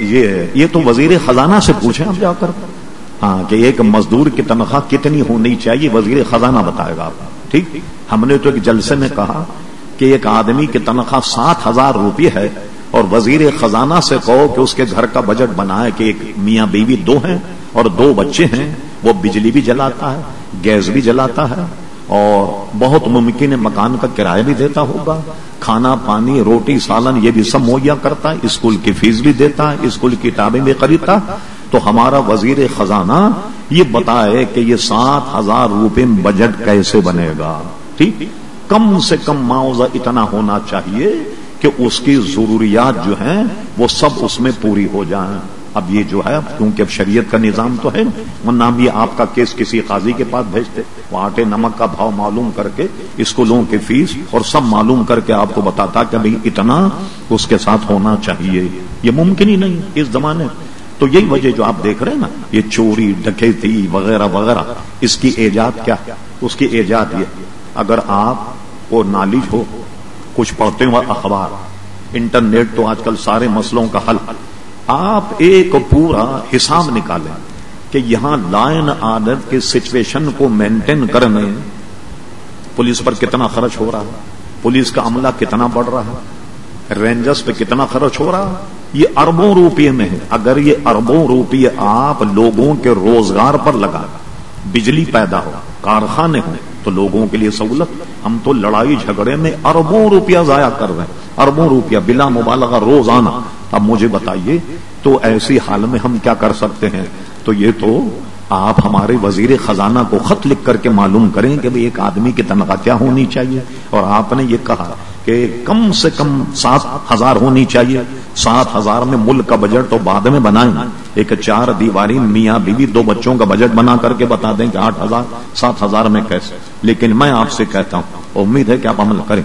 یہ یہ تو وزیر خزانہ سے پوچھیں۔ اب جا کر۔ ہاں کہ ایک مزدور کی تنخواہ کتنی ہونی چاہیے وزیر خزانہ بتائے گا آپ۔ ٹھیک؟ ہم نے تو ایک جلسے میں کہا کہ ایک آدمی کی تنخواہ سات ہزار روپے ہے اور وزیر خزانہ سے کہو کہ اس کے گھر کا بجٹ بنائے کہ ایک میاں بیوی دو ہیں اور دو بچے ہیں وہ بجلی بھی جلاتا ہے گیس بھی جلاتا ہے۔ اور بہت ممکن ہے مکان کا کرایہ بھی دیتا ہوگا۔ کھانا، پانی، روٹی، سالن، یہ بھی سب مہیا کرتا ہے۔ اسکول کی فیس بھی دیتا ہے، اسکول کی کتابیں بھی خریدتا تو ہمارا وزیر خزانہ یہ بتائے کہ یہ سات ہزار روپے بجٹ کیسے بنے گا؟ ٹھیک؟ کم سے کم معاوضہ اتنا ہونا چاہیے کہ اس کی ضروریات جو ہیں وہ سب اس میں پوری ہو جائیں۔ اب یہ جو ہے کیونکہ اب شریعت کا نظام تو ہے ورنہ یہ آپ کا کیس کسی قاضی کے پاس بھیجتے، وہ آٹے نمک کا بھاؤ معلوم کر کے اسکولوں کی فیس اور سب معلوم کر کے آپ کو بتاتا کہ بھائی اتنا اس کے ساتھ ہونا چاہیے۔ یہ ممکن ہی نہیں اس زمانے تو یہی وجہ جو آپ دیکھ رہے ہیں نا، یہ چوری، ڈکیتی، وغیرہ وغیرہ، اس کی ایجاد کیا؟ اس کی ایجاد یہ۔ اگر آپ کو نالج ہو، کچھ پڑھتے ہو اخبار، انٹرنیٹ تو آج کل سارے مسئلوں کا حل۔ آپ ایک پورا حساب نکالیں کہ یہاں لائن آرڈر کے سچویشن کو مینٹین کرنے پولیس پر کتنا خرچ ہو رہا ہے؟ پولیس کا عملہ کتنا بڑھ رہا ہے؟ رینجرس پہ کتنا خرچ ہو رہا ہے؟ یہ اربوں روپے میں ہے۔ اگر یہ اربوں روپے آپ لوگوں کے روزگار پر لگا، بجلی پیدا ہو، کارخانے ہوں، تو لوگوں کے لیے سہولت۔ ہم تو لڑائی جھگڑے میں اربوں روپیہ ضائع کر رہے ہیں۔ اربوں روپیہ بلا مبالغہ روز آنا اب مجھے بتائیے تو ایسی حال میں ہم کیا کر سکتے ہیں؟ تو یہ تو آپ ہمارے وزیر خزانہ کو خط لکھ کر کے معلوم کریں کہ ایک آدمی کی تنخواہ کیا ہونی چاہیے۔ اور آپ نے یہ کہا کہ کم سے کم سات ہزار ہونی چاہیے۔ سات ہزار میں ملک کا بجٹ تو بعد میں بنائیں۔ ایک چار دیواری میاں بیوی دو بچوں کا بجٹ بنا کر کے بتا دیں کہ آٹھ ہزار، سات ہزار میں کیسے؟ لیکن میں آپ سے کہتا ہوں، امید ہے کہ آپ عمل کریں۔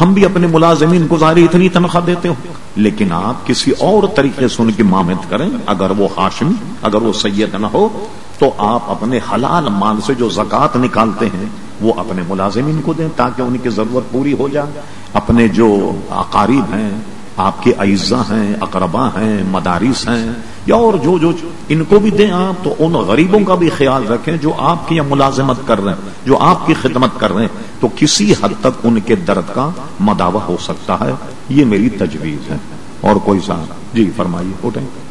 ہم بھی اپنے ملازمین کو ظاہر اتنی تنخواہ دیتے ہو۔ لیکن آپ کسی اور طریقے سے ان کی مامت کریں، اگر وہ ہاشمی، اگر وہ سید نہ ہو، تو آپ اپنے حلال مال سے جو زکوٰۃ نکالتے ہیں، وہ اپنے ملازمین کو دیں تاکہ ان کی ضرورت پوری ہو جائے۔ اپنے جو اقارب ہیں آپ کے اعزا ہیں اقربا ہیں، مدارس ہیں، یا اور جو جو ان کو بھی دیں آپ، تو ان غریبوں کا بھی خیال رکھیں جو آپ کی ملازمت کر رہے ہیں، جو آپ کی خدمت کر رہے ہیں۔ تو کسی حد تک ان کے درد کا مداوع ہو سکتا ہے۔ یہ میری تجویز ہے۔ اور کوئی سا جی فرمائیے، اٹھیں۔